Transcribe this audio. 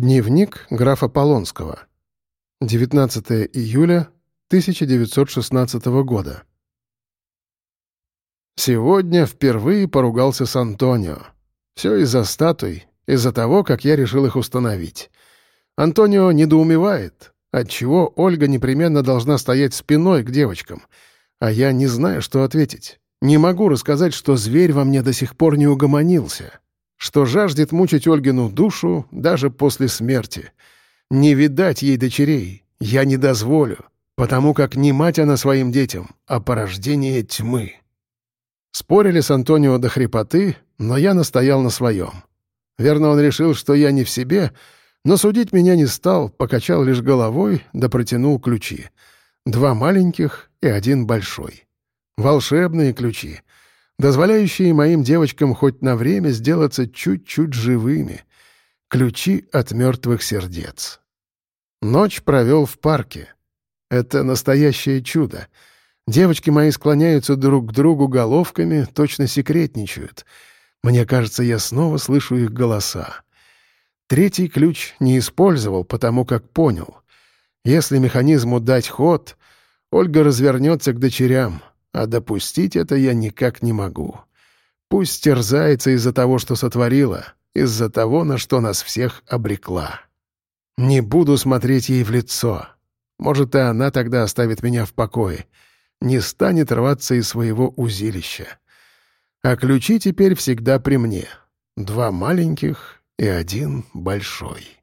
Дневник графа Полонского. 19 июля 1916 года. Сегодня впервые поругался с Антонио. Все из-за статуй, из-за того, как я решил их установить. Антонио недоумевает, отчего Ольга непременно должна стоять спиной к девочкам, а я не знаю, что ответить. Не могу рассказать, что зверь во мне до сих пор не угомонился что жаждет мучить Ольгину душу даже после смерти. Не видать ей дочерей, я не дозволю, потому как не мать она своим детям, а порождение тьмы. Спорили с Антонио до хрипоты, но я настоял на своем. Верно, он решил, что я не в себе, но судить меня не стал, покачал лишь головой да протянул ключи. Два маленьких и один большой. Волшебные ключи — дозволяющие моим девочкам хоть на время сделаться чуть-чуть живыми. Ключи от мертвых сердец. Ночь провел в парке. Это настоящее чудо. Девочки мои склоняются друг к другу головками, точно секретничают. Мне кажется, я снова слышу их голоса. Третий ключ не использовал, потому как понял. Если механизму дать ход, Ольга развернется к дочерям, а допустить это я никак не могу. Пусть терзается из-за того, что сотворила, из-за того, на что нас всех обрекла. Не буду смотреть ей в лицо. Может, и она тогда оставит меня в покое. Не станет рваться из своего узилища. А ключи теперь всегда при мне. Два маленьких и один большой.